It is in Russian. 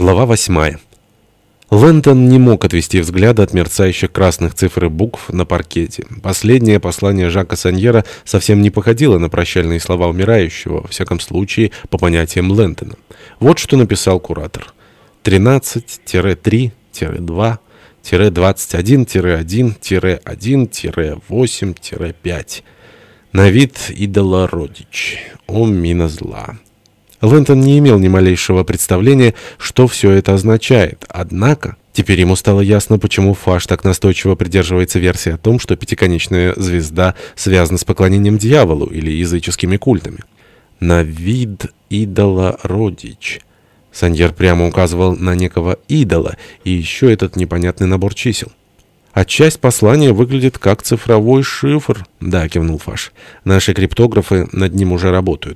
Глава восьмая. Лэнтон не мог отвести взгляда от мерцающих красных цифр и букв на паркете. Последнее послание Жака Саньера совсем не походило на прощальные слова умирающего, во всяком случае, по понятиям Лэнтона. Вот что написал куратор. 13-3-2-21-1-1-1-8-5. На вид идола родич. О, мина зла. Лэнтон не имел ни малейшего представления, что все это означает. Однако, теперь ему стало ясно, почему Фаш так настойчиво придерживается версии о том, что пятиконечная звезда связана с поклонением дьяволу или языческими культами. На вид идола родич. Саньер прямо указывал на некого идола и еще этот непонятный набор чисел. А часть послания выглядит как цифровой шифр. Да, кивнул Фаш. Наши криптографы над ним уже работают.